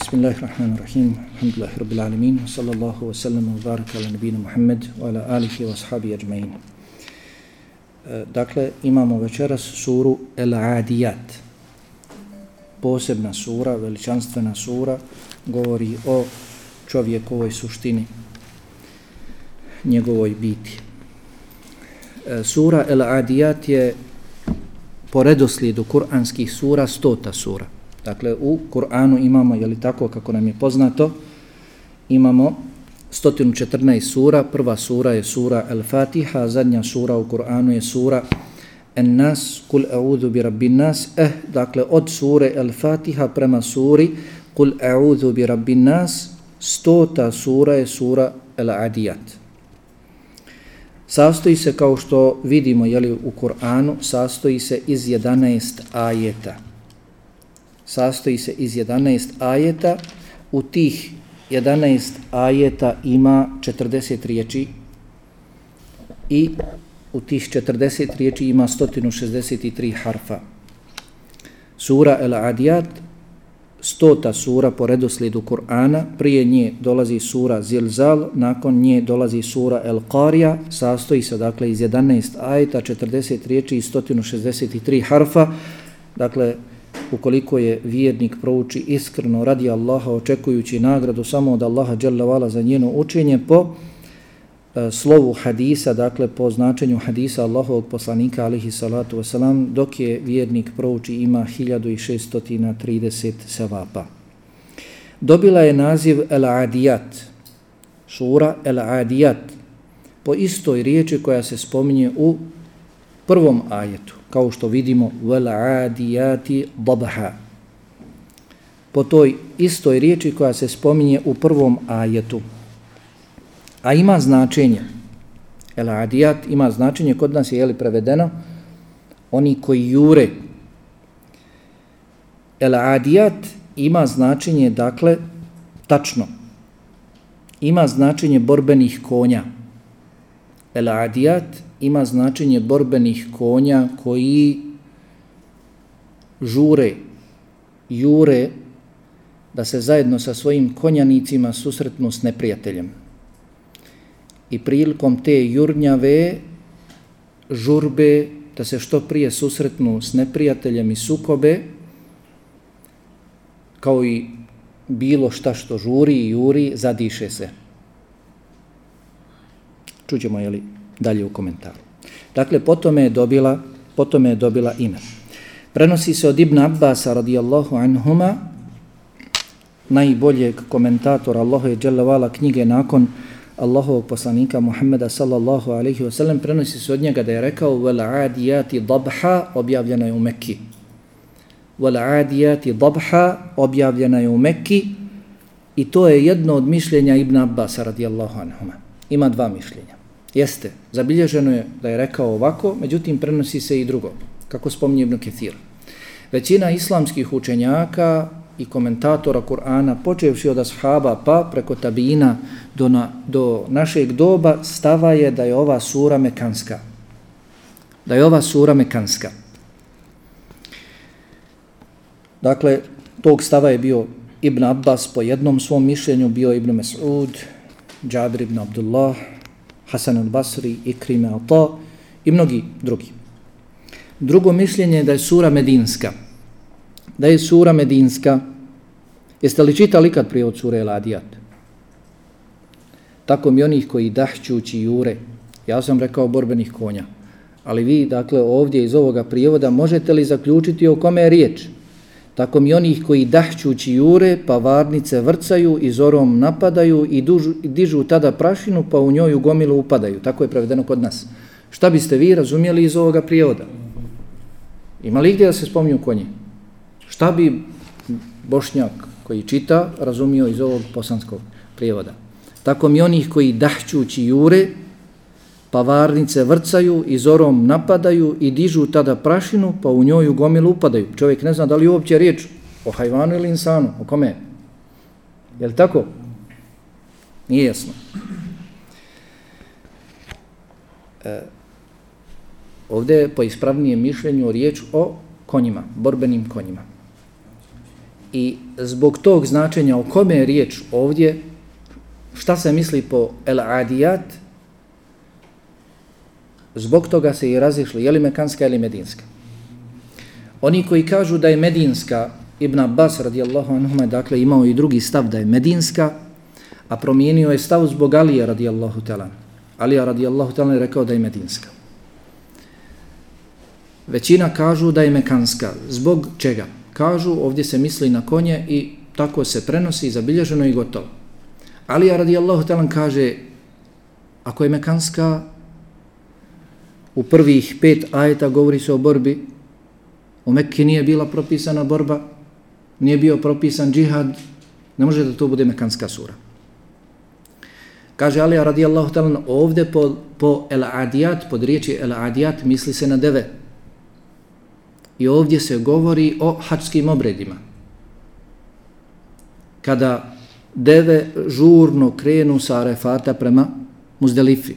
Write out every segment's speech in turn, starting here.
Bismillahirrahmanirrahim. Alhamdulillahi rabbil alamin. Sallallahu wa sallam wa baraka ala nabina Muhammad wa ala alihi wa ashabi ajma'in. Eh, dakle, imamo večeras suru El Adiyat. Posebna sura, veličanstvena sura, govori o čovjekovoj suštini, njegovoj biti. Eh, sura El Adiyat je po redoslijedu kuranskih sura stota sura. Dakle, u Kur'anu imamo, je li tako kako nam je poznato, imamo 114 sura. Prva sura je sura Al-Fatiha, zadnja sura u Kur'anu je sura En-Nas, Kul a'udhu bi rabbin nas. Eh, dakle, od sure Al-Fatiha prema suri Kul a'udhu bi rabbin nas, stota sura je sura Al-Adiyat. Sastoji se, kao što vidimo jeli, u Kur'anu, sastoji se iz 11 ajeta sastoji se iz 11 ajeta. U tih 11 ajeta ima 40 riječi i u tih 40 riječi ima 163 harfa. Sura El Adiyat, stota sura po redoslijedu Kur'ana, prije nje dolazi sura Zilzal, nakon nje dolazi sura El Qarija, sastoji se dakle iz 11 ajeta, 40 riječi i 163 harfa, dakle ukoliko je vjernik prouči iskreno radi Allaha očekujući nagradu samo od Allaha dželle vala za njeno učenje po e, slovu hadisa, dakle po značenju hadisa Allahovog poslanika alihi salatu wasalam, dok je vjernik prouči ima 1630 sevapa. Dobila je naziv El Adiyat, sura El Adiyat, po istoj riječi koja se spominje u prvom ajetu kao što vidimo vel adijati dabha po toj istoj riječi koja se spominje u prvom ajetu. A ima značenje. El adijat ima značenje kod nas je jeli prevedeno? Oni koji jure. El adijat ima značenje dakle tačno. Ima značenje borbenih konja. El adijat ima značenje borbenih konja koji žure, jure da se zajedno sa svojim konjanicima susretnu s neprijateljem. I prilikom te jurnjave žurbe da se što prije susretnu s neprijateljem i sukobe, kao i bilo šta što žuri i juri, zadiše se. Čućemo, je li dalje u komentaru. Dakle, potom je dobila, potom je dobila ime. Prenosi se od Ibn Abbas radijallahu anhuma, najboljeg komentatora Allahu je dželevala knjige nakon Allahovog poslanika Muhammeda sallallahu alaihi wa sallam, prenosi se od njega da je rekao vel adijati dabha, objavljena je u Mekki. Vel adijati dabha, objavljena je u Mekki, i to je jedno od mišljenja Ibn Abbas radijallahu anhuma. Ima dva mišljenja. Jeste, zabilježeno je da je rekao ovako, međutim prenosi se i drugo, kako spominje Ibn Ketir. Većina islamskih učenjaka i komentatora Kur'ana, počevši od ashaba pa preko tabina do, na, do našeg doba, stava je da je ova sura mekanska. Da je ova sura mekanska. Dakle, tog stava je bio Ibn Abbas po jednom svom mišljenju, bio Ibn Mas'ud, Džabir ibn Abdullah, Hasan al-Basri, Ikrime al-Ta i mnogi drugi. Drugo mišljenje je da je sura Medinska. Da je sura Medinska. Jeste li čitali kad prije od sure Eladijat? Tako mi onih koji dahćući jure. Ja sam rekao borbenih konja. Ali vi, dakle, ovdje iz ovoga prijevoda možete li zaključiti o kome je riječ? Tako mi onih koji dahćući jure, pa varnice vrcaju i zorom napadaju i, dužu, i dižu tada prašinu, pa u njoj u gomilu upadaju. Tako je prevedeno kod nas. Šta biste vi razumjeli iz ovoga prijevoda? Ima li gdje da se spominju konji? Šta bi bošnjak koji čita razumio iz ovog posanskog prijevoda? Tako mi onih koji dahćući jure, pa varnice vrcaju i zorom napadaju i dižu tada prašinu, pa u njoj u gomilu upadaju. Čovjek ne zna da li uopće riječ o hajvanu ili insanu, o kome je. Je li tako? Nije jasno. E, ovdje je po ispravnijem mišljenju riječ o konjima, borbenim konjima. I zbog tog značenja o kome je riječ ovdje, šta se misli po el adijat, zbog toga se i razišli, je li mekanska ili medinska. Oni koji kažu da je medinska, Ibn Abbas radijallahu anhu, dakle imao i drugi stav da je medinska, a promijenio je stav zbog Alija radijallahu talan. Alija radijallahu talan je rekao da je medinska. Većina kažu da je mekanska. Zbog čega? Kažu, ovdje se misli na konje i tako se prenosi, zabilježeno i gotovo. Alija radijallahu talan kaže, ako je mekanska, u prvih pet ajeta govori se o borbi, u Mekke nije bila propisana borba, nije bio propisan džihad, ne može da to bude mekanska sura. Kaže Alija radijallahu talan, ovdje po, po el adijat, pod riječi el adijat, misli se na deve. I ovdje se govori o hačskim obredima. Kada deve žurno krenu sa arefata prema muzdelifi.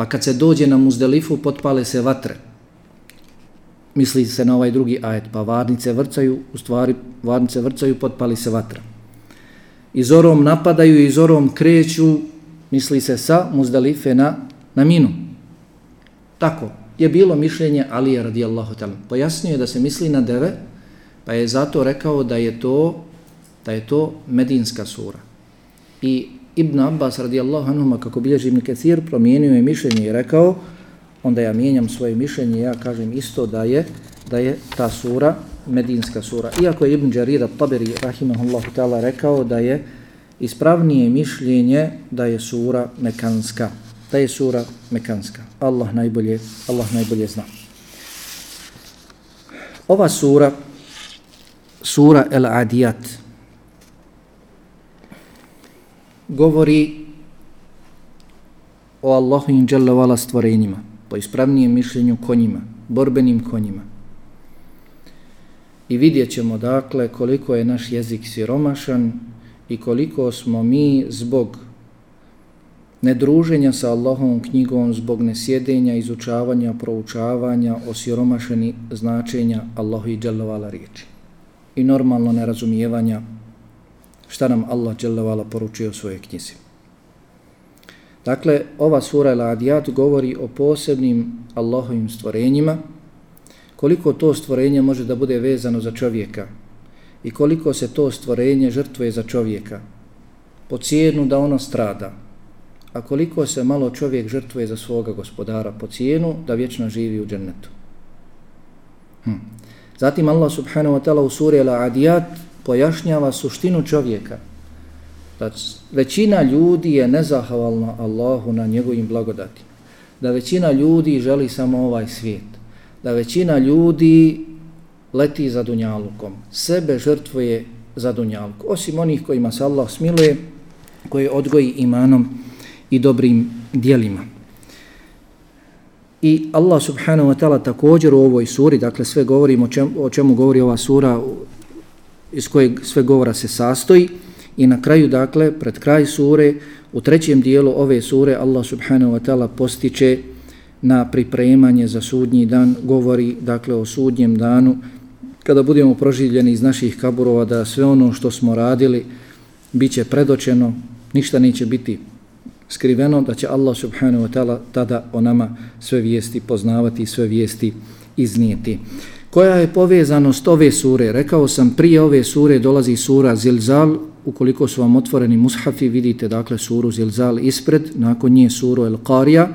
Pa kad se dođe na muzdelifu, potpale se vatre. Misli se na ovaj drugi ajet, pa varnice vrcaju, u stvari varnice vrcaju, potpali se vatra i zorom napadaju i zorom kreću, misli se sa Muzdelife na, na minu. Tako je bilo mišljenje Alija radijallahu ta'ala. Pojasnio je da se misli na deve, pa je zato rekao da je to da je to medinska sura. I Ibn Abbas radijallahu anhuma, kako bilježi Ibn Kathir, promijenio je mišljenje i rekao, onda ja mijenjam svoje mišljenje, ja kažem isto da je da je ta sura medinska sura. Iako je Ibn Jarir al-Taberi rahimahullahu ta'ala rekao da je ispravnije mišljenje da je sura mekanska. Da je sura mekanska. Allah najbolje, Allah najbolje zna. Ova sura, sura El Adiyat, govori o Allahu in dželle stvorenjima, po ispravnijem mišljenju konjima, borbenim konjima. I vidjet ćemo dakle koliko je naš jezik siromašan i koliko smo mi zbog nedruženja sa Allahovom knjigom, zbog nesjedenja, izučavanja, proučavanja, osiromašeni značenja Allahu i dželovala riječi. I normalno nerazumijevanja šta nam Allah dželevala poručio u svojoj knjizi. Dakle, ova sura El-Adiyat govori o posebnim Allahovim stvorenjima, koliko to stvorenje može da bude vezano za čovjeka i koliko se to stvorenje žrtvuje za čovjeka po cijenu da ono strada, a koliko se malo čovjek žrtvuje za svoga gospodara po cijenu da vječno živi u džennetu. Hm. Zatim Allah subhanahu wa ta'ala u suri Al-Adiyat pojašnjava suštinu čovjeka. Da većina ljudi je nezahvalna Allahu na njegovim blagodatima. Da većina ljudi želi samo ovaj svijet da većina ljudi leti za dunjalukom, sebe žrtvuje za dunjalku. osim onih kojima se Allah smiluje, koji odgoji imanom i dobrim dijelima. I Allah subhanahu wa ta'ala također u ovoj suri, dakle sve govorimo o čemu, o čemu govori ova sura iz kojeg sve govora se sastoji i na kraju dakle pred kraj sure u trećem dijelu ove sure Allah subhanahu wa ta'ala postiče na pripremanje za sudnji dan, govori dakle o sudnjem danu, kada budemo proživljeni iz naših kaburova, da sve ono što smo radili bit će predočeno, ništa neće biti skriveno, da će Allah subhanahu wa ta'ala tada o nama sve vijesti poznavati, sve vijesti iznijeti. Koja je povezanost ove sure? Rekao sam, prije ove sure dolazi sura Zilzal, ukoliko su vam otvoreni mushafi, vidite dakle suru Zilzal ispred, nakon nje suru El Qarija.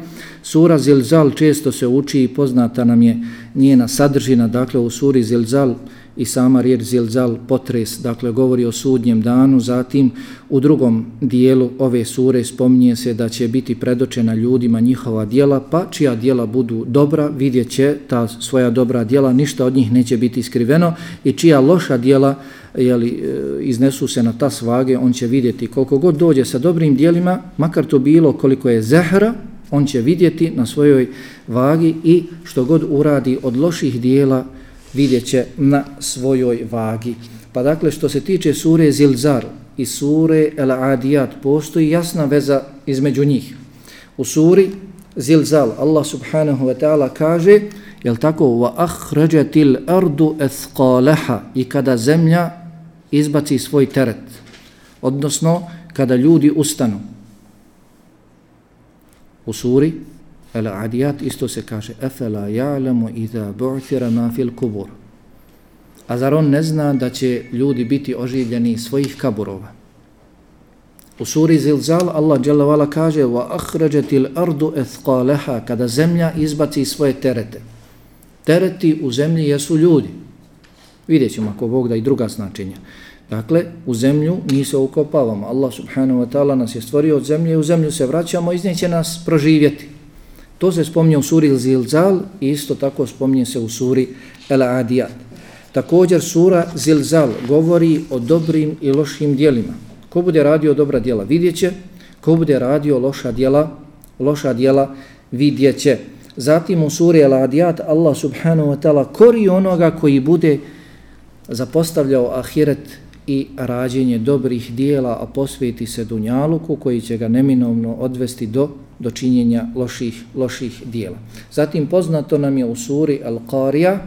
Sura Zilzal često se uči i poznata nam je njena sadržina, dakle u suri Zilzal i sama riječ zilzal potres, dakle govori o sudnjem danu, zatim u drugom dijelu ove sure spominje se da će biti predočena ljudima njihova dijela, pa čija dijela budu dobra, vidjet će ta svoja dobra dijela, ništa od njih neće biti iskriveno i čija loša dijela jeli, e, iznesu se na ta svage, on će vidjeti. Koliko god dođe sa dobrim dijelima, makar to bilo koliko je zehra, on će vidjeti na svojoj vagi i što god uradi od loših dijela, vidjet će na svojoj vagi. Pa dakle, što se tiče sure Zilzar i sure El Adiyat, postoji jasna veza između njih. U suri Zilzal Allah subhanahu wa ta'ala kaže Jel tako? Wa akhrajatil ardu athqalaha i kada zemlja izbaci svoj teret. Odnosno, kada ljudi ustanu. U suri El Adiyat isto se kaže Efela ja'lamu idha bu'thira ma fil kubur. A zar on ne zna da će ljudi biti oživljeni iz svojih kaburova? U suri Zilzal Allah dželle kaže wa akhrajatil ardu athqalaha kada zemlja izbaci svoje terete. Tereti u zemlji jesu ljudi. Vidjet ćemo ako Bog da i druga značenja. Dakle, u zemlju mi se ukopavamo. Allah subhanahu wa ta'ala nas je stvorio od zemlje i u zemlju se vraćamo i iz nje će nas proživjeti. To se spominje u suri Zilzal i isto tako spominje se u suri El Adiyat. Također sura Zilzal govori o dobrim i lošim dijelima. Ko bude radio dobra dijela vidjet će, ko bude radio loša dijela, loša dijela vidjet će. Zatim u suri El Adiyat Allah subhanahu wa ta'ala kori onoga koji bude zapostavljao ahiret i rađenje dobrih dijela, a posveti se dunjaluku koji će ga neminovno odvesti do do činjenja loših, loših dijela. Zatim poznato nam je u suri Al-Qarija,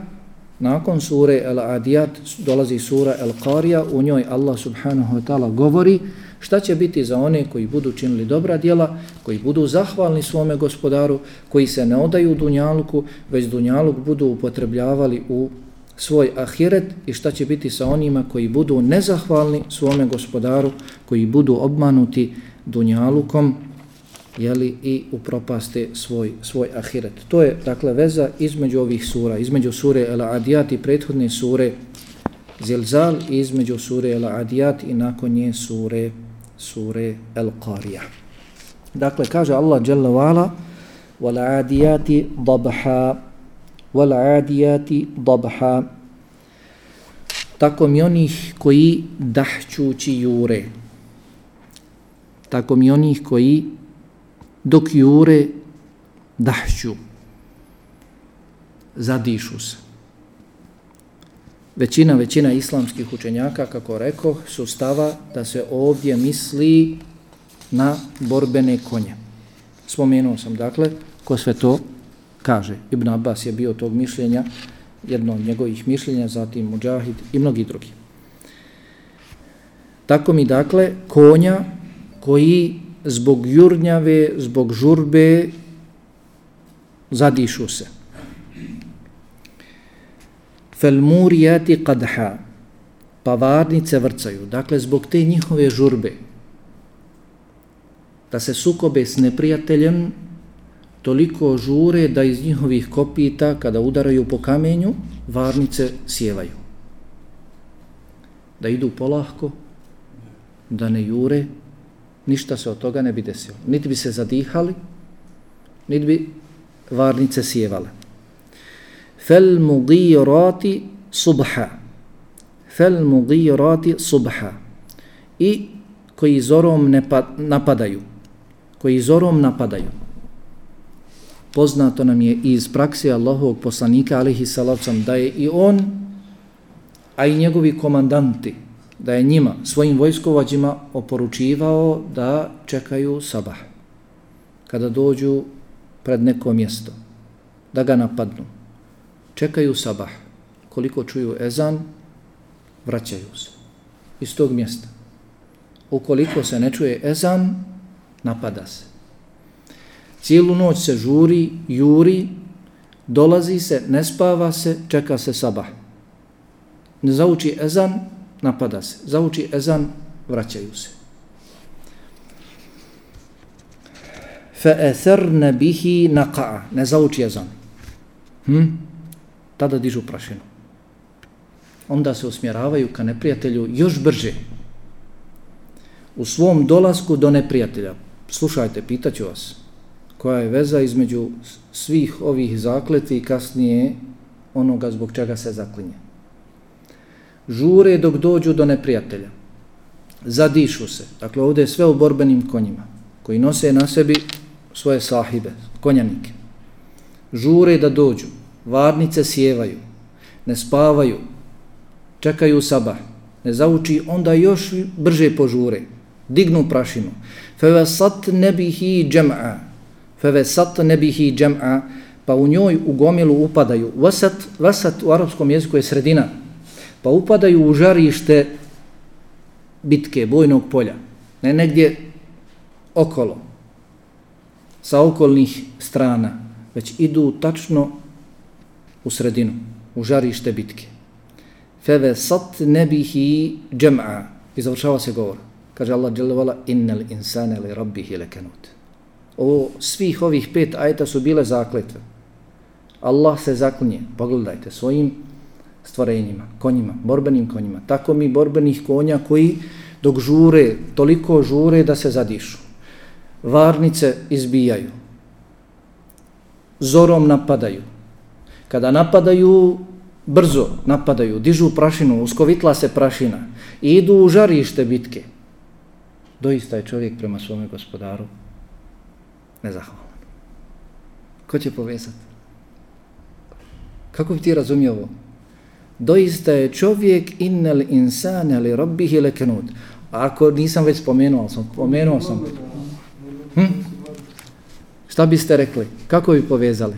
nakon sure Al-Adiyat dolazi sura Al-Qarija, u njoj Allah subhanahu wa ta'ala govori šta će biti za one koji budu činili dobra dijela, koji budu zahvalni svome gospodaru, koji se ne odaju dunjaluku, već dunjaluk budu upotrebljavali u svoj ahiret i šta će biti sa onima koji budu nezahvalni svome gospodaru, koji budu obmanuti dunjalukom jeli, i upropaste svoj, svoj ahiret. To je, dakle, veza između ovih sura, između sure El Adiyat i prethodne sure Zilzal i između sure El Adiyat i nakon nje sure, sure El Qarija. Dakle, kaže Allah Jalla Vala wal Adijati dabha wal Adijati dabha tako mi onih koji dahćući jure tako mi onih koji dok jure dahću, zadišu se. Većina, većina islamskih učenjaka, kako rekao, su stava da se ovdje misli na borbene konje. Spomenuo sam, dakle, ko sve to kaže. Ibn Abbas je bio tog mišljenja, jedno od njegovih mišljenja, zatim Mujahid i mnogi drugi. Tako mi, dakle, konja koji zbog jurnjave, zbog žurbe, zadišu se. Felmurijati qadha, pavarnice vrcaju. Dakle, zbog te njihove žurbe, da se sukobe s neprijateljem, toliko žure da iz njihovih kopita, kada udaraju po kamenju, varnice sjevaju. Da idu polahko, da ne jure, ništa se od toga ne bi desilo. Niti bi se zadihali, niti bi varnice sjevale. Fel mugirati subha. Fel mugirati subha. I koji zorom ne pa, napadaju. Koji zorom napadaju. Poznato nam je iz praksi Allahovog poslanika, alihi salavcam, da je i on, a i njegovi komandanti, da je njima, svojim vojskovađima, oporučivao da čekaju sabah. Kada dođu pred neko mjesto, da ga napadnu. Čekaju sabah. Koliko čuju ezan, vraćaju se iz tog mjesta. Ukoliko se ne čuje ezan, napada se. Cijelu noć se žuri, juri, dolazi se, ne spava se, čeka se sabah. Ne zauči ezan, napada se. Zauči ezan, vraćaju se. Fa atharna bihi naqa. Ne zauči ezan. Hm? Tada dižu prašinu. Onda se usmjeravaju ka neprijatelju još brže. U svom dolasku do neprijatelja. Slušajte, pitaću vas. Koja je veza između svih ovih zakleti i kasnije onoga zbog čega se zaklinje žure dok dođu do neprijatelja. Zadišu se. Dakle, ovdje je sve u borbenim konjima, koji nose na sebi svoje sahibe, konjanike. Žure da dođu, varnice sjevaju, ne spavaju, čekaju sabah, ne zauči, onda još brže požure, dignu prašinu. Feve sat nebihi džem'a, feve sat nebihi džem'a, pa u njoj u gomilu upadaju. Vasat, vasat u arapskom jeziku je sredina, pa upadaju u žarište bitke, bojnog polja. Ne negdje okolo, sa okolnih strana, već idu tačno u sredinu, u žarište bitke. Feve sat nebihi džem'a. I završava se govor. Kaže Allah dželevala, innel insane li rabbihi lekenut. Ovo, svih ovih pet ajeta su bile zakletve. Allah se zaklinje, pogledajte, svojim stvorenjima, konjima, borbenim konjima. Tako mi borbenih konja koji dok žure, toliko žure da se zadišu. Varnice izbijaju. Zorom napadaju. Kada napadaju, brzo napadaju, dižu prašinu, uskovitla se prašina i idu u žarište bitke. Doista je čovjek prema svome gospodaru nezahvalan. Ko će povezati? Kako bi ti razumio ovo? Doista je čovjek innel insane li rabbihi lekenut. Ako nisam već spomenuo, sam spomenuo sam. Hm? Šta biste rekli? Kako bi povezali?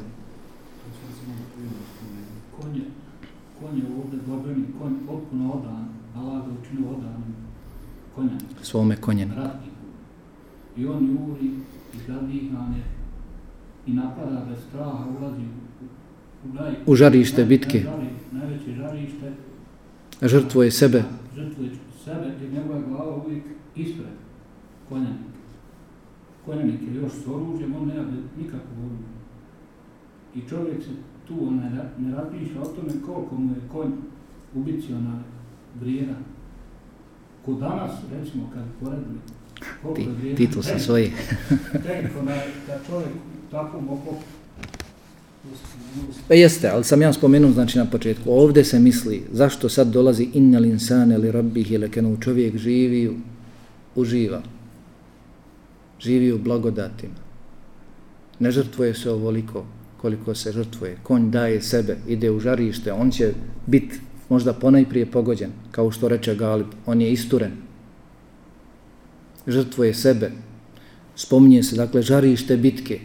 svome konjenu. I on juri i zadihane i napada bez straha, ulazi u, naj, u žarište bitke. Žarište. Žrtvuje sebe. Žrtvuje sebe jer njegova glava uvijek ispred konjanika. Konjanik je još s oružjem, on nema nikakvo oružje. I čovjek se tu on ne, ne razmišlja o tome koliko mu je konj ubicio na vrijeda ko danas, recimo, kad poredili, Ti, titul sa svoji. Teko da, da čovjek tako mogu E jeste, ali sam ja spomenuo znači na početku, Ovde se misli zašto sad dolazi innal insane li rabbih ili kenu čovjek živi, uživa, živi u blagodatima. Ne žrtvuje se ovoliko koliko se žrtvuje. Konj daje sebe, ide u žarište, on će biti možda ponajprije pogođen, kao što reče Galib, on je isturen, žrtvuje sebe, spominje se, dakle, žarište bitke,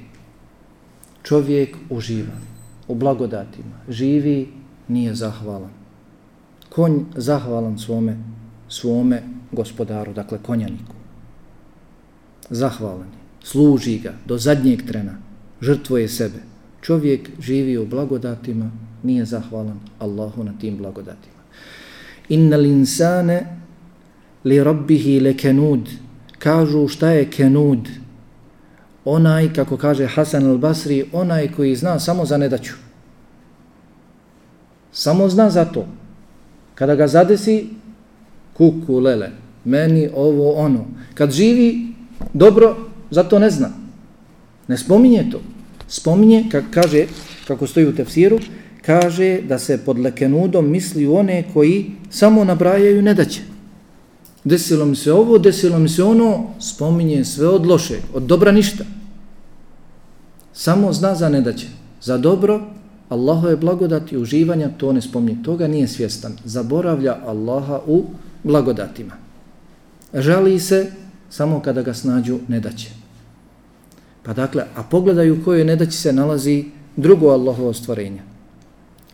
čovjek uživa u blagodatima, živi, nije zahvalan. Konj zahvalan svome, svome gospodaru, dakle, konjaniku. Zahvalan je, služi ga do zadnjeg trena, žrtvuje sebe. Čovjek živi u blagodatima, nije zahvalan Allahu na tim blagodatima. Innal insane li rabbihi lekenud. Kažu šta je kenud? Onaj, kako kaže Hasan al-Basri, onaj koji zna samo za nedaću. Samo zna za to. Kada ga zadesi, kuku, lele, meni ovo, ono. Kad živi, dobro, zato ne zna. Ne spominje to. Spominje, kako kaže, kako stoji u tefsiru, kaže da se pod lekenudom misli one koji samo nabrajaju nedaće. Desilo mi se ovo, desilo mi se ono, spominje sve od loše, od dobra ništa. Samo zna za nedaće. Za dobro, Allaho je blagodati uživanja, to ne spomni. Toga nije svjestan. Zaboravlja Allaha u blagodatima. Žali se samo kada ga snađu nedaće. Pa dakle, a pogledaju kojoj nedaći se nalazi drugo Allahovo stvorenje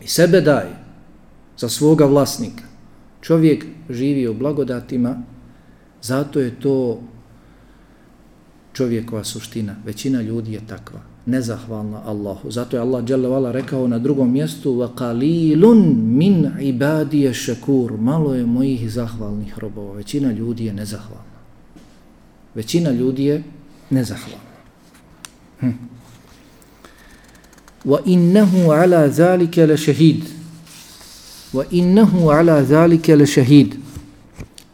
i sebe daje za svoga vlasnika. Čovjek živi u blagodatima, zato je to čovjekova suština. Većina ljudi je takva, nezahvalna Allahu. Zato je Allah dželle rekao na drugom mjestu: "Wa qalilun min ibadiy shakur." Malo je mojih zahvalnih robova. Većina ljudi je nezahvalna. Većina ljudi je nezahvalna. Hm wa innahu ala zalika la shahid wa innahu ala zalika la shahid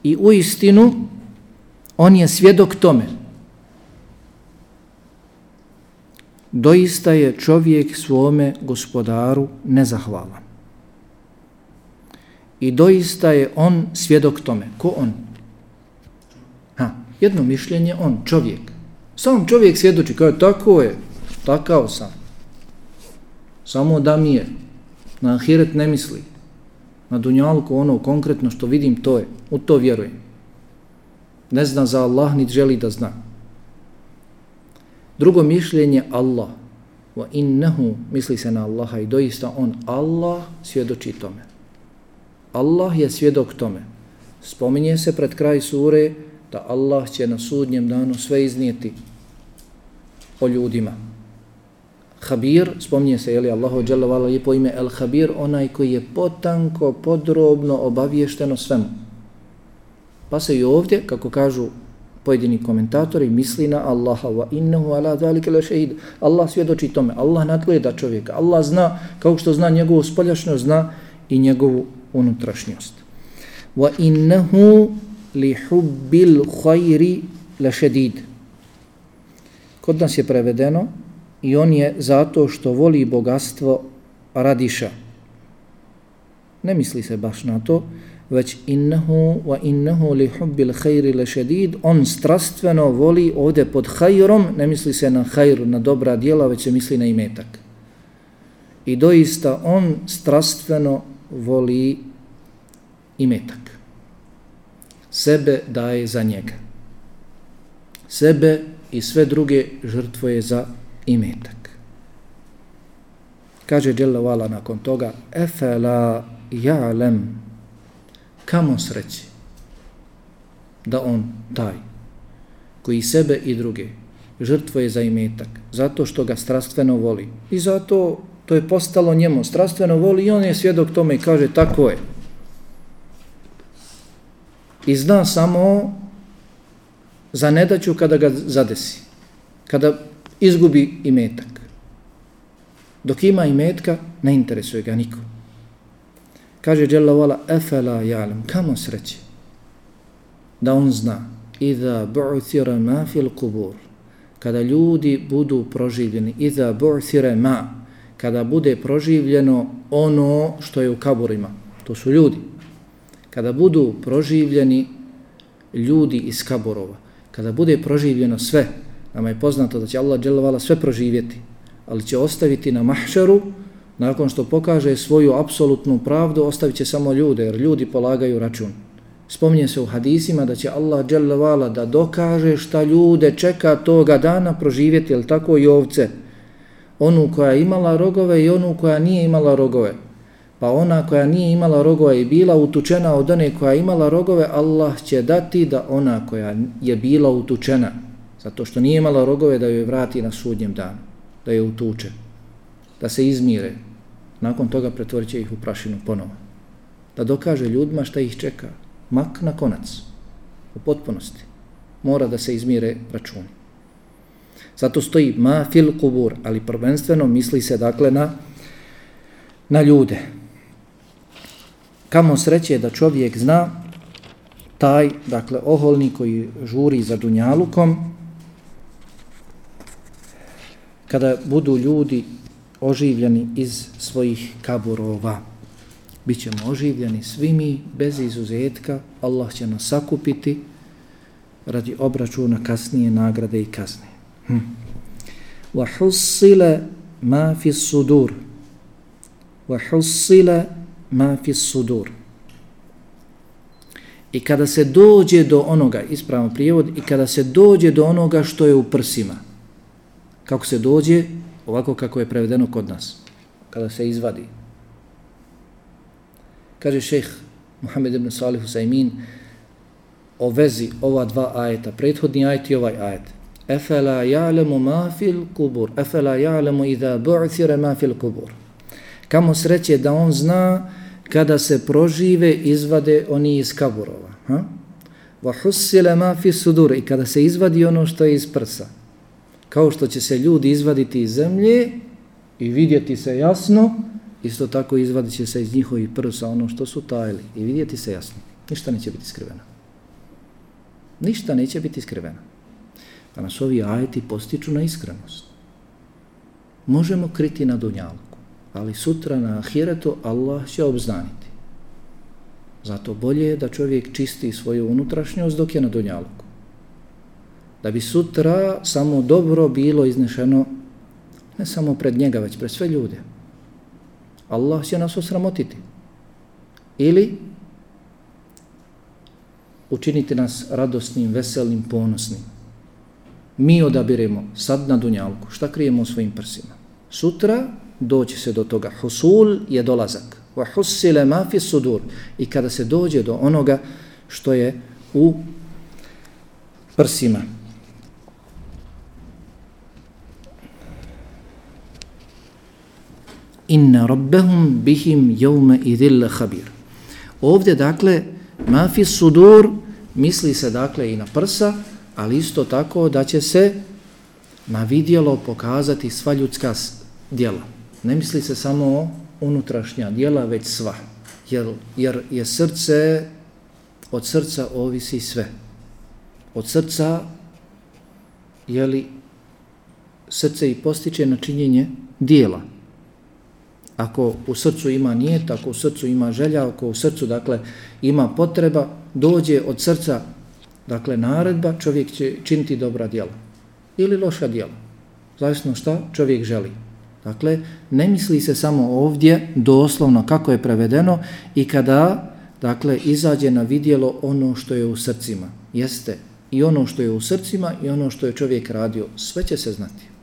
i u istinu on je svjedok tome doista je čovjek svome gospodaru nezahvalan. I doista je on svjedok tome. Ko on? Ha jedno mišljenje on čovjek. Sam čovjek svjedoči kao tako je takao sam. Samo da mi je. Na ahiret ne misli. Na dunjalku ono konkretno što vidim to je. U to vjerujem. Ne zna za Allah niti želi da zna drugo mišljenje Allah wa innahu, misli se na Allaha i doista on, Allah svjedoči tome. Allah je svjedok tome. Spominje se pred kraj sure da Allah će na sudnjem danu sve iznijeti o ljudima. Habir, spominje se, je li Allahu dželle lijepo po ime El Habir, onaj koji je potanko, podrobno obavješteno svemu. Pa se i ovdje, kako kažu pojedini komentatori, misli na Allaha wa innahu ala zalika la shahid. Allah svjedoči tome, Allah nadgleda čovjeka, Allah zna, kao što zna njegovu spoljašnjost, zna i njegovu unutrašnjost. Wa innahu li hubbil khairi la shadid. Kod nas je prevedeno i on je zato što voli bogatstvo radiša. Ne misli se baš na to, već innahu wa innahu li hubbil khayri la shadid. On strastveno voli ode pod khayrom, ne misli se na khayr, na dobra djela, već se misli na imetak. I doista on strastveno voli imetak. Sebe daje za njega. Sebe i sve druge žrtvoje za imetak. Kaže Jalla nakon toga, Efela ja'lem, kamo sreći da on taj, koji sebe i druge žrtvoje za imetak, zato što ga strastveno voli i zato to je postalo njemu, strastveno voli i on je svjedok tome i kaže tako je. I zna samo za nedaću kada ga zadesi, kada izgubi imetak. Dok ima imetka, ne interesuje ga niko. Kaže Jalla Vala, efela ja'lam, kamo sreće? Da on zna, iza bu'thira ma fil kubur, kada ljudi budu proživljeni, iza bu'thira ma, kada bude proživljeno ono što je u kaburima, to su ljudi, kada budu proživljeni ljudi iz kaburova, kada bude proživljeno sve, Nama je poznato da će Allah dželovala sve proživjeti, ali će ostaviti na mahšaru nakon što pokaže svoju apsolutnu pravdu, ostavit će samo ljude, jer ljudi polagaju račun. Spominje se u hadisima da će Allah dželovala da dokaže šta ljude čeka toga dana proživjeti, ili tako i ovce, onu koja je imala rogove i onu koja nije imala rogove. Pa ona koja nije imala rogove i bila utučena od one koja je imala rogove, Allah će dati da ona koja je bila utučena, zato što nije imala rogove da joj vrati na sudnjem danu, da je utuče, da se izmire, nakon toga pretvorit ih u prašinu ponovo, da dokaže ljudima šta ih čeka, mak na konac, u potpunosti, mora da se izmire računi. Zato stoji ma fil kubur, ali prvenstveno misli se dakle na, na ljude. Kamo sreće da čovjek zna taj, dakle, oholni koji žuri za dunjalukom, kada budu ljudi oživljeni iz svojih kaburova. Bićemo oživljeni svi mi, bez izuzetka, Allah će nas sakupiti radi obračuna kasnije nagrade i kazne. Hm. Wa hussila ma fi sudur. Wa hussila ma fi sudur. I kada se dođe do onoga, ispravno prijevod, i kada se dođe do onoga što je u prsima, kako se dođe, ovako kako je prevedeno kod nas, kada se izvadi. Kaže šejh Muhammed ibn Salih Husaymin o vezi ova dva ajeta, prethodni ajet i ovaj ajet. Efela ja'lemu ma fil kubur, efela ja'lemu idha bu'thira ma fil kubur. Kamo sreće da on zna kada se prožive izvade oni iz kaburova. Ha? Wa hussila ma fi sudur i kada se izvadi ono što je iz prsa kao što će se ljudi izvaditi iz zemlje i vidjeti se jasno, isto tako izvadit će se iz njihovih prsa ono što su tajili i vidjeti se jasno. Ništa neće biti skriveno. Ništa neće biti skriveno. Pa nas ovi ajeti postiču na iskrenost. Možemo kriti na dunjalku, ali sutra na ahiretu Allah će obznaniti. Zato bolje je da čovjek čisti svoju unutrašnjost dok je na dunjalku da bi sutra samo dobro bilo iznešeno ne samo pred njega, već pred sve ljude. Allah će nas osramotiti. Ili učiniti nas radosnim, veselim, ponosnim. Mi odabiremo sad na dunjalku, šta krijemo u svojim prsima. Sutra doći se do toga. Husul je dolazak. Wa husile ma fi sudur. I kada se dođe do onoga što je u prsima. Inna rabbahum bihim yawma idhil khabir. Ovdje dakle ma fi sudur misli se dakle i na prsa, ali isto tako da će se na vidjelo pokazati sva ljudska djela. Ne misli se samo unutrašnja djela, već sva. Jer, jer je srce, od srca ovisi sve. Od srca, je li srce i postiče na činjenje dijela. Ako u srcu ima nijet, ako u srcu ima želja, ako u srcu dakle ima potreba, dođe od srca dakle naredba, čovjek će činiti dobra djela ili loša djela. Zavisno šta čovjek želi. Dakle, ne misli se samo ovdje doslovno kako je prevedeno i kada dakle izađe na vidjelo ono što je u srcima. Jeste i ono što je u srcima i ono što je čovjek radio. Sve će se znati.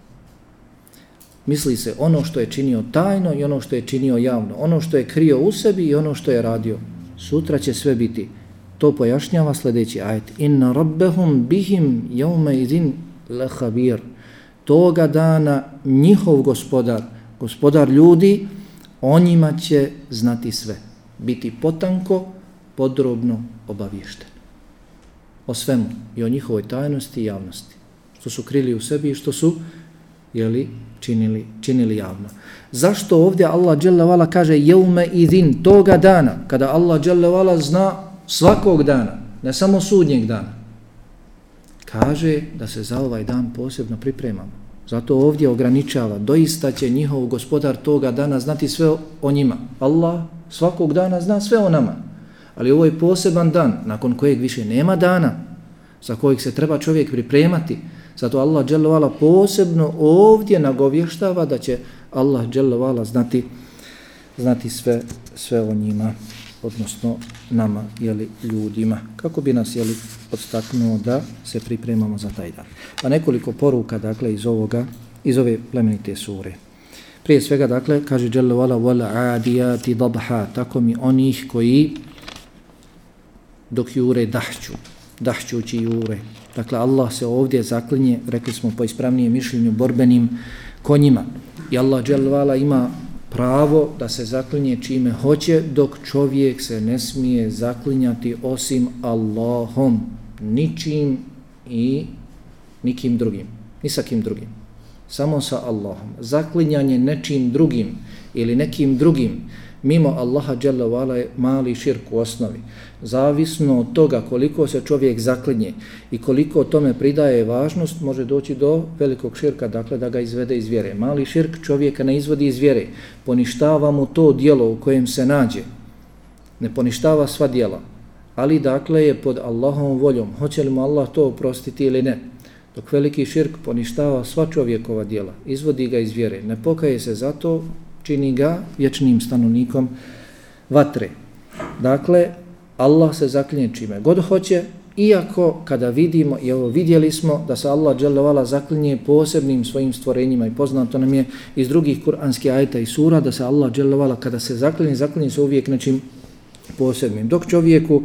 Misli se ono što je činio tajno i ono što je činio javno. Ono što je krio u sebi i ono što je radio. Sutra će sve biti. To pojašnjava sljedeći ajet. Inna rabbehum bihim jaume idin lehabir. Toga dana njihov gospodar, gospodar ljudi, o njima će znati sve. Biti potanko, podrobno obavješten. O svemu i o njihovoj tajnosti i javnosti. Što su krili u sebi i što su jeli, činili, činili javno. Zašto ovdje Allah dželle kaže jeume idin toga dana kada Allah dželle zna svakog dana, ne samo sudnjeg dana. Kaže da se za ovaj dan posebno pripremamo. Zato ovdje ograničava, doista će njihov gospodar toga dana znati sve o njima. Allah svakog dana zna sve o nama. Ali ovo je poseban dan nakon kojeg više nema dana za kojeg se treba čovjek pripremati, Zato Allah dželle posebno ovdje nagovještava da će Allah dželle znati znati sve sve o njima odnosno nama jeli, ljudima kako bi nas jeli, podstaknuo da se pripremamo za taj dan. Pa nekoliko poruka dakle iz ovoga iz ove plemenite sure. Prije svega dakle kaže dželle vala wala adiyati dabha tako mi onih koji dok jure dahću dahćući jure Dakle, Allah se ovdje zaklinje, rekli smo po ispravnijem mišljenju, borbenim konjima. I Allah dželvala ima pravo da se zaklinje čime hoće, dok čovjek se ne smije zaklinjati osim Allahom, ničim i nikim drugim, ni sa kim drugim. Samo sa Allahom. Zaklinjanje nečim drugim ili nekim drugim, mimo Allaha dželle vala je mali širk u osnovi. Zavisno od toga koliko se čovjek zaklinje i koliko tome pridaje važnost, može doći do velikog širka, dakle da ga izvede iz vjere. Mali širk čovjeka ne izvodi iz vjere, poništava mu to dijelo u kojem se nađe. Ne poništava sva dijela, ali dakle je pod Allahom voljom. Hoće li mu Allah to oprostiti ili ne? Dok veliki širk poništava sva čovjekova dijela, izvodi ga iz vjere. Ne pokaje se zato, čini ga vječnim stanovnikom vatre. Dakle, Allah se zaklinje čime god hoće, iako kada vidimo, i evo vidjeli smo da se Allah dželevala zaklinje posebnim svojim stvorenjima i poznato nam je iz drugih kuranskih ajta i sura da se Allah dželevala kada se zaklinje, zaklinje se uvijek nečim posebnim. Dok čovjeku,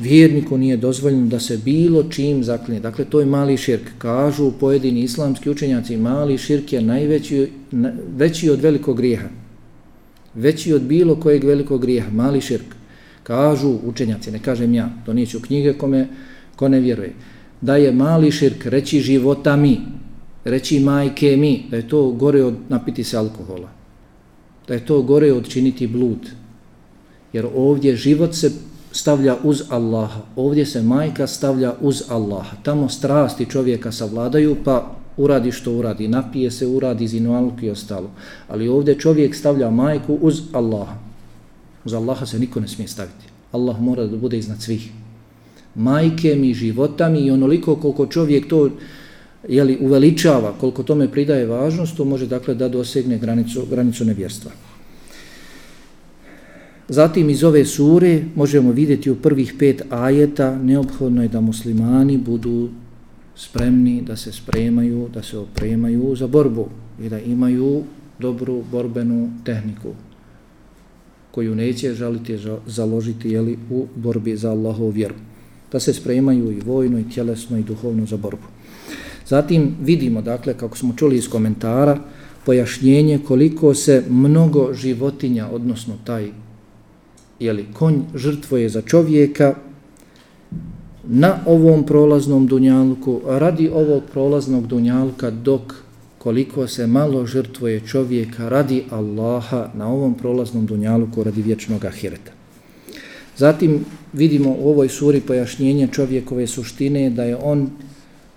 vjerniku nije dozvoljeno da se bilo čim zaklinje. Dakle, to je mali širk. Kažu pojedini islamski učenjaci, mali širk je najveći, veći od velikog grijeha veći od bilo kojeg velikog grijeha, mali širk. Kažu učenjaci, ne kažem ja, to nije u knjige kome, ko ne vjeruje, da je mali širk reći života mi, reći majke mi, da je to gore od napiti se alkohola, da je to gore od činiti blud, jer ovdje život se stavlja uz Allaha, ovdje se majka stavlja uz Allaha, tamo strasti čovjeka savladaju, pa uradi što uradi, napije se, uradi zinualuk i ostalo. Ali ovdje čovjek stavlja majku uz Allaha. Uz Allaha se niko ne smije staviti. Allah mora da bude iznad svih. Majke mi, života mi i onoliko koliko čovjek to jeli, uveličava, koliko tome pridaje važnost, to može dakle da dosegne granicu, granicu nevjerstva. Zatim iz ove sure možemo vidjeti u prvih pet ajeta neophodno je da muslimani budu spremni da se spremaju, da se opremaju za borbu i da imaju dobru borbenu tehniku koju neće žaliti založiti jeli, u borbi za Allahovu vjeru. Da se spremaju i vojno, i tjelesno, i duhovno za borbu. Zatim vidimo, dakle, kako smo čuli iz komentara, pojašnjenje koliko se mnogo životinja, odnosno taj jeli, konj žrtvoje za čovjeka na ovom prolaznom dunjalku, radi ovog prolaznog dunjalka dok koliko se malo žrtvuje čovjeka radi Allaha na ovom prolaznom dunjalku radi vječnog ahireta. Zatim vidimo u ovoj suri pojašnjenje čovjekove suštine da je on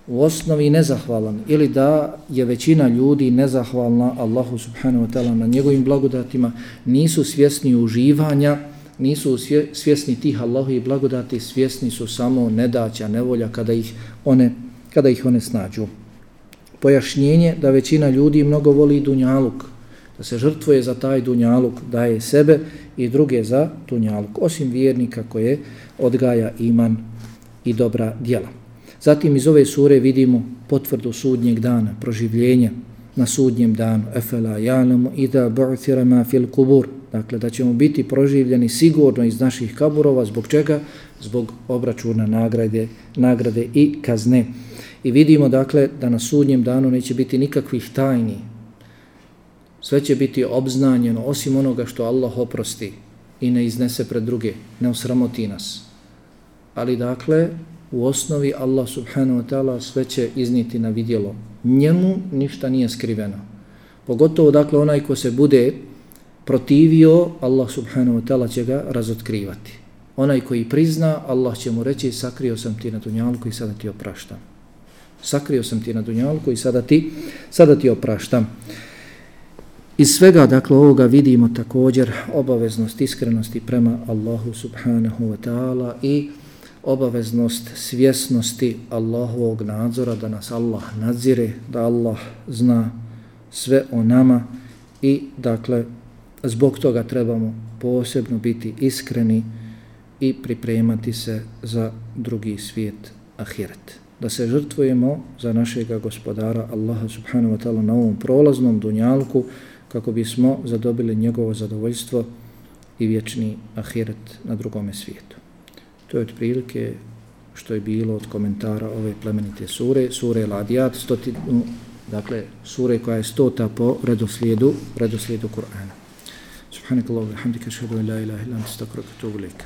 u osnovi nezahvalan ili da je većina ljudi nezahvalna Allahu subhanahu wa ta'ala na njegovim blagodatima, nisu svjesni uživanja, nisu svjesni tih Allahu i blagodati, svjesni su samo nedaća, nevolja kada ih one, kada ih one snađu. Pojašnjenje da većina ljudi mnogo voli dunjaluk, da se žrtvuje za taj dunjaluk, daje sebe i druge za dunjaluk, osim vjernika koje odgaja iman i dobra djela. Zatim iz ove sure vidimo potvrdu sudnjeg dana, proživljenja na sudnjem danu. Efela jalamu ida ba'thira ma fil kubur. Dakle, da ćemo biti proživljeni sigurno iz naših kaburova. Zbog čega? Zbog obračuna nagrade, nagrade i kazne. I vidimo, dakle, da na sudnjem danu neće biti nikakvih tajni. Sve će biti obznanjeno, osim onoga što Allah oprosti i ne iznese pred druge, ne osramoti nas. Ali, dakle, u osnovi Allah subhanahu wa ta'ala sve će izniti na vidjelo. Njemu ništa nije skriveno. Pogotovo dakle onaj ko se bude protivio, Allah subhanahu wa ta'ala će ga razotkrivati. Onaj koji prizna, Allah će mu reći sakrio sam ti na dunjalku i sada ti opraštam. Sakrio sam ti na dunjalku i sada ti, sada ti opraštam. Iz svega, dakle, ovoga vidimo također obaveznost iskrenosti prema Allahu subhanahu wa ta'ala i obaveznost svjesnosti Allahovog nadzora, da nas Allah nadzire, da Allah zna sve o nama i dakle zbog toga trebamo posebno biti iskreni i pripremati se za drugi svijet ahiret. Da se žrtvujemo za našeg gospodara Allaha subhanahu wa ta'ala na ovom prolaznom dunjalku kako bismo zadobili njegovo zadovoljstvo i vječni ahiret na drugome svijetu. To je otprilike što je bilo od komentara ove plemenite sure, sure Ladijat, stotinu, dakle, sure koja je stota po redoslijedu, redoslijedu Kur'ana. Subhanakallahu, alhamdika, šadu, la ilaha, ilan, stakro, katubu, lika.